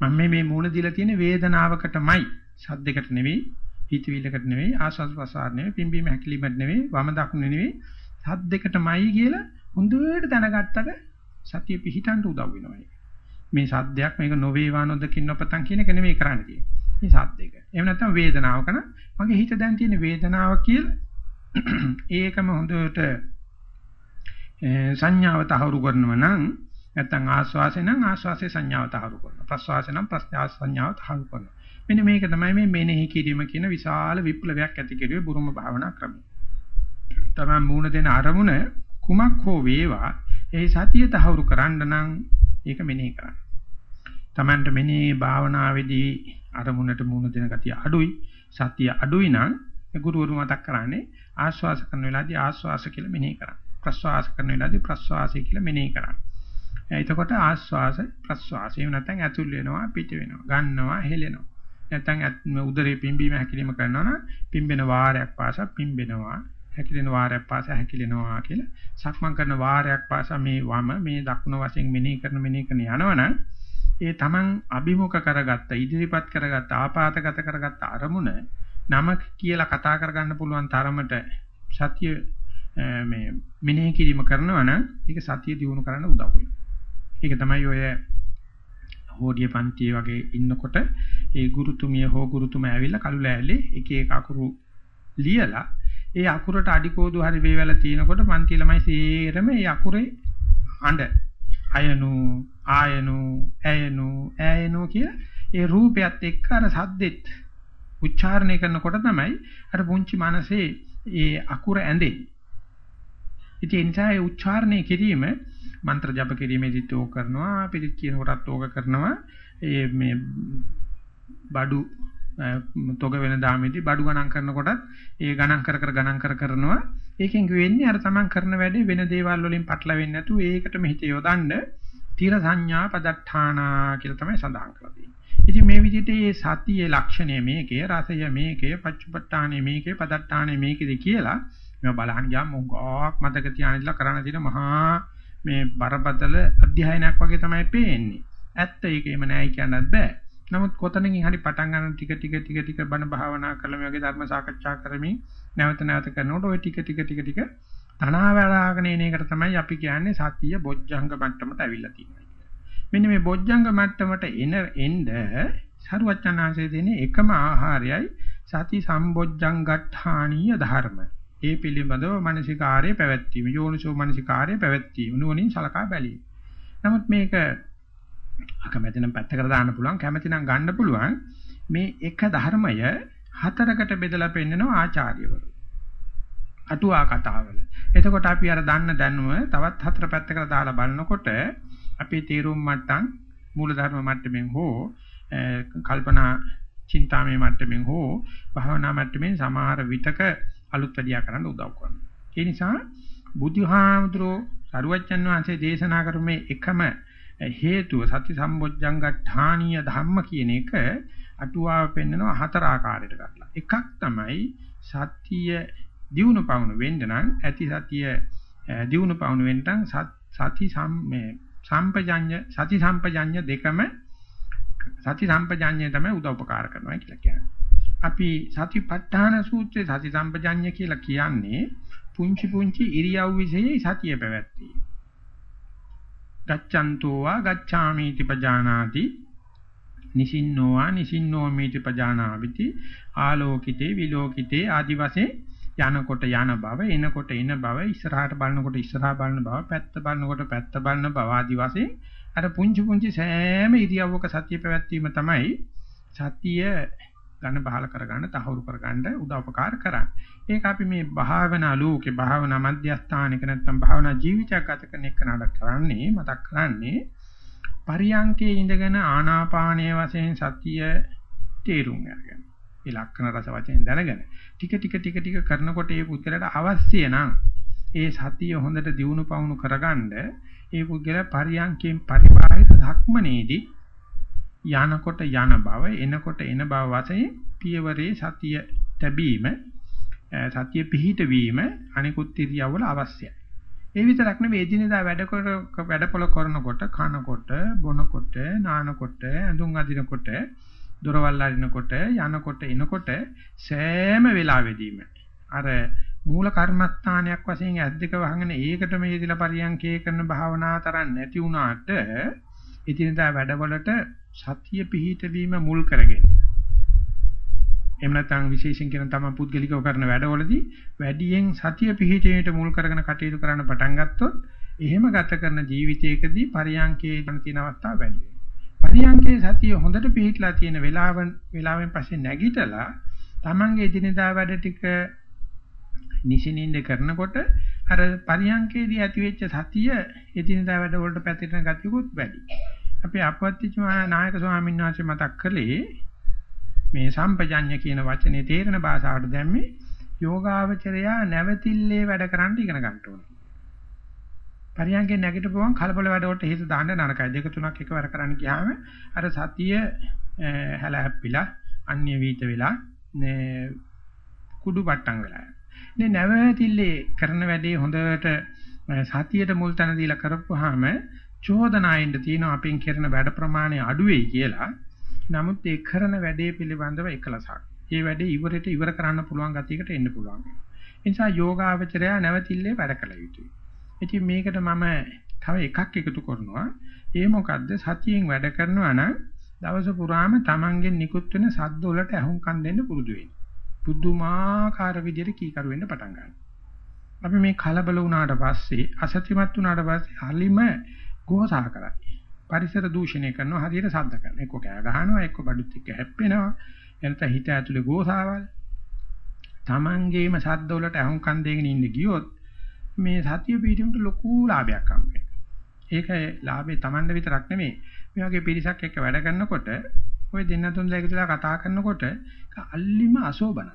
මම මේ මේ මූණ දීලා තියෙන වේදනාවකටමයි. සද්දයකට නෙවෙයි හිතවිල්ලකට නෙවෙයි ආස්වාද ප්‍රසාර නෙවෙයි පිම්බීම හැකිලිමත් නෙවෙයි වම දකුණ නෙවෙයි. සද්දයකටමයි කියලා හොඳට දැනගත්තට සතිය පිහිටන්න උදව් වෙනවා. මේ සද්දයක් මේක නොවේවා නොදකින් නොපතන් කියන එක නෙමෙයි කරන්න තියෙන්නේ. මේ සද්දයක එහෙම නැත්නම් වේදනාවක නම් මගේ හිත දැන් තියෙන වේදනාව කියලා ඒකම හොඳට සංඥාව තහවුරු කරනවා නම් නැත්නම් ආස්වාසේ නම් ආස්වාසේ සංඥාව තහවුරු කරනවා ප්‍රස්වාසේ නම් ප්‍රස්වාස සංඥාව තහවුරු කරනවා මෙන්න මේක තමයි මේ මෙනෙහි කිරීම කියන විශාල විප්ලවයක් ඇති කෙරුවේ බුරුම භාවනා ක්‍රමය. තමයි මූණ දෙන අරමුණ කුමක් හෝ වේවා ඒ සතිය තහවුරු කරන්න නම් ඒක මෙනෙහි කරන්න. Tamanට මෙනෙහි භාවනාවේදී අරමුණට මූණ දෙන ගතිය අඩුයි සතිය අඩුයි නම් ඒ ගුරුවරු මතක් කරන්නේ ආශ්වාස කරන වෙලාවදී ආශ්වාස කියලා මෙනෙහි කරන්න. ප්‍රශ්වාස කරන වෙලාවදී ප්‍රශ්වාසය කියලා මෙනෙහි කරන්න. එතකොට ආශ්වාස ප්‍රශ්වාසය නැත්නම් ඇතුල් වෙනවා පිට වෙනවා ගන්නවා හෙලෙනවා. නැත්නම් උදරේ පිම්බීම හැකිලිම කරනවා නම් පිම්බෙන වාරයක් පාසා පිම්බෙනවා. හැකිලෙන වාරයක් පාසා හැකිලෙනවා කියලා. සක්මන් කරන වාරයක් පාසා මේ වම මේ දකුණ වශයෙන් මෙනෙහි කරන මෙනෙහි කරන යනවනම් ඒ තමන් අභිමුඛ කරගත්ත ඉදිරිපත් කරගත්ත ආපాతගත කරගත්ත අරමුණ නම කියලා කතා කරගන්න පුළුවන් තරමට සතිය මේ මෙනෙහි කිරීම කරනවා නම් ඒක සතිය දිනු කරන්න උදව් වෙනවා. ඒක තමයි ඔය හෝඩිය පන්තියේ වගේ ඉන්නකොට ඒ ගුරුතුමිය හෝ ගුරුතුමා ඇවිල්ලා කළු ලෑල්ලේ එක එක අකුරු ලියලා ඒ අකුරට අඩි කෝදු හරි වේවැල තියෙනකොට පන්ති ළමයි සේරම ඒ අකුරේ අඬ අයනු ආයනු ඇයනු ඇයනු කිය ඒ රූපයත් එක්ක අර සද්දෙත් උච්චාරණය කරනකොට තමයි අර පුංචි මනසේ ඒ අකුර ඇඳේ. ඉතින් ඒ නිසා ඒ උච්චාරණය කිරීම මන්ත්‍ර ජප කිරීමේදීත් ඕක කරනවා පිළිත් කියන කොටත් ඕක කරනවා ඒ මේ බඩු තොග වෙන දාමේදී බඩු ගණන් කරනකොටත් ඒ ගණන් කර කර ගණන් කර කරනවා ඒකෙන් වෙන්නේ අර තමන් කරන වැඩේ වෙන දේවල් වලින් පටලවෙන්නේ නැතුව ඒකටම හිත යොදන්න තීර සංඥා පදට්ඨානා කියලා තමයි සඳහන් කරලා තියෙන්නේ. ඉතින් මේ විදිහට මේ සතියේ ලක්ෂණය මේකේ රසය මේකේ පච්චපට්ඨානේ මේකේ පදට්ඨානේ මේකේද කියලා මම බලහන් ගියාම මොකක් මතක තියාගෙන ඉඳලා කරන්න තියෙන මහා මේ බරපතල අධ්‍යයනයක් වගේ තමයි පේන්නේ. ඇත්ත ඒකේම නෑයි කියන්නත් බෑ. නමුත් කොතනකින් හරි පටන් ගන්න ටික ටික ටික ටික බණ භාවනා කරලා මේ වගේ ධර්ම සාකච්ඡා කරමින් නැවත නැවත කරනකොට ওই ටික ටික ටික ටික තනාවලාගෙන එන එකට තමයි අපි කියන්නේ සතිය බොජ්ජංග මට්ටමට අවිල්ලා තියෙනවා කියලා. මෙන්න මේ බොජ්ජංග මට්ටමට එන එන්න සරුවචනාංශයේ දෙන එකම ආහාරයයි සති සම්බොජ්ජංගට්ඨානීය ධර්ම. ඒ පිළිබඳව මානසිකාර්යය පැවැත්වීම යෝනිසෝ මානසිකාර්යය පැවැත්වීම නුවණින් සලකා බැලීම. නමුත් මේක අකමැති නම් පැත්තකට දාන්න පුළුවන් කැමැති නම් ගන්න පුළුවන් මේ එක ධර්මය හතරකට බෙදලා පෙන්නනවා ආචාර්යවරු. අටුවා කතාවල. එතකොට අපි අර දන්න දැනුම තවත් හතර පැත්තකට දාලා බලනකොට අපේ තීරුම් මට්ටම් මූලධර්ම මට්ටමින් හෝ කල්පනා චින්තාමය මට්ටමින් හෝ භාවනා මට්ටමින් සමහර විතක අලුත් වැඩියා කරන්න උදව් කරනවා. ඒ නිසා බුදුහාමුදුරෝ සරුවච්චන් වහන්සේ දේශනා කරු මේ එකම හේතුව සති සම්බොජ්ජංගඨානීය ධම්ම කියන එක අටුවාව පෙන්නනවා හතර ආකාරයකට කරලා. එකක් තමයි සතිය දියුණු පවුණු වෙන්න නම් ඇති සතිය දියුණු පවුණු වෙන්න සති සම්මේ සම්පජඤ්ඤ සති සම්පජඤ්ඤ දෙකම සති සම්පජඤ්ඤය තමයි උදව්පකාර කරනවා කියලා කියන්නේ. අපි සතිපට්ඨාන සූත්‍රයේ සති සම්පජඤ්ඤ කියලා කියන්නේ පුංචි පුංචි ඉරියව් විශේෂයි සතිය පැවැත්වීම. ගච්ඡන්තෝ වා ගච්ඡාමීති පජානාති නිසින්නෝ වා නිසින්නෝමීති පජානාවිති ආලෝකිතේ විලෝකිතේ ආදි වශයෙන් යනකොට යන බව එනකොට එන බව ඉස්සරහට බලනකොට ඉස්සරහා බලන බව පැත්ත බලනකොට පැත්ත බලන බව ආදි වශයෙන් අර පුංචි පුංචි සෑම ඉරියව්වක සතිය පැවැත්වීම තමයි සතිය ඝන බහල කරගන්න තහවුරු කරගන්න උදව්පකාර කරන්නේ. ඒක අපි මේ භාවනා ලෝකේ භාවනා මධ්‍යස්ථානික නැත්නම් භාවනා ජීවිතයක් ගත කරන එක නඩ කරන්නේ මතක් කරන්නේ පරියංකේ ඉඳගෙන ආනාපානීය වශයෙන් සතිය තේරුම් ගන්න. ඒ ලක්ෂණ රස වචෙන් දැනගෙන ටික ටික ටික ටික කරනකොට ඒ පුද්ගලයාට අවශ්‍ය නම් ඒ සතිය හොඳට දියුණු පවුණු කරගන්න ඒ පුද්ගලයා පරියංකෙන් පරිබාහිර ධක්මනේදී යනකොට යන බව එනකොට එන බව වශයෙන් පියවරේ සතිය තැබීම සතිය පිහිට වීම අනිකුත් ඉරියව්වල අවශ්‍යයි. ඒ විතරක් නෙවෙයි එදිනෙදා වැඩ කර වැඩපොළ කරනකොට කනකොට බොනකොට නානකොට ඇඳුම් අදිනකොට දොරවල් අරිනකොට යනකොට එනකොට සෑම වෙලාවෙදීම අර මූල කර්මස්ථානයක් වශයෙන් ඇද්දක වහගෙන ඒකටම යෙදিলা පරියන්කේ කරන භාවනා තරම් නැති වුණාට එදිනදා වැඩවලට සතිය පිහිටවීම මුල් කරගෙන එහෙම නැත්නම් විශේෂයෙන් කියන තම පුද්ගලිකව කරන වැඩවලදී වැඩියෙන් සතිය පිහිටීමට මුල් කරගෙන කටයුතු කරන්න පටන් ගත්තොත් එහෙම ගත කරන ජීවිතයකදී පරියන්කේ ගන්න තියෙන අවස්ථා වැඩි වෙනවා. පරියන්කේ සතිය හොඳට පිහිටලා තියෙන වෙලාවෙන් වෙලාවෙන් පස්සේ නැගිටලා තමන්ගේ එදිනෙදා වැඩ ටික නිසිනින්ද කරනකොට අර පරියංකේදී ඇතිවෙච්ච සතිය එදිනදා වැඩ වලට පැතිරෙන ගතියකුත් වැඩි. අපි අපවත්තිච නායක ස්වාමීන් වහන්සේ මතක් කළේ මේ සම්පජඤ්ඤ කියන වචනේ තේරෙන භාෂාවට දැම්මේ යෝගාවචරයා නැවතිල්ලේ වැඩ කරන්න ඉගෙන ගන්න ඕනේ. පරියංගේ නැගිටපුවම කලබල වැඩවලට හිත දාන්න නරකයි. දෙක තුනක් එකවර කරන්න ගියාම අර සතිය හැලහැප්පිලා අන්‍ය වීත වෙලා කුඩු පට්ටම් වෙලා නේ නැවතිල්ලේ කරන වැඩේ හොඳට සතියට මුල් තැන දීලා කරපුවාම චෝදනායින්ද තියෙනවා අපෙන් කරන වැඩ ප්‍රමාණය අඩු වෙයි කියලා. නමුත් ඒ කරන වැඩේ පිළිබඳව එකලසක්. ඒ වැඩේ ඉවරට ඉවර කරන්න පුළුවන් ගතියකට එන්න පුළුවන්. ඒ නිසා යෝගාවචරය නැවතිල්ලේ වැඩ කළ යුතුයි. ඉතින් මේකට මම තව එකක් එකතු කරනවා. ඒ මොකද්ද සතියෙන් වැඩ කරනවා නම් දවස පුරාම Tamangen නිකුත් වෙන සද්ද වලට අහුම්කම් දෙන්න පුරුදු වෙන්න. පුදුමාකාර විදිහට කීකරු වෙන්න පටන් ගන්නවා. අපි මේ කලබල වුණාට පස්සේ අසත්‍යමත් වුණාට පස්සේ අලිම ගෝසා කරයි. පරිසර දූෂණය කරනවා හරියට සද්ද කරනවා. එක්ක කෑ ගහනවා, එක්ක බඩුත් එක්ක හැප්පෙනවා. එනත හිත ඇතුලේ ගෝසාවල්. Tamangeema සද්ද වලට අහුම්කම් දෙගෙන ඉන්න ගියොත් මේ සතිය පිටින්ට ලොකු ලාභයක් හම්බ ඒක ලාභේ Tamande විතරක් නෙමෙයි. මේ වගේ පිරිසක් එක්ක වැඩ කරනකොට ඔය දෙන්න තුන් දෙක කතා කරනකොට අල්ලිම අශෝබනයි.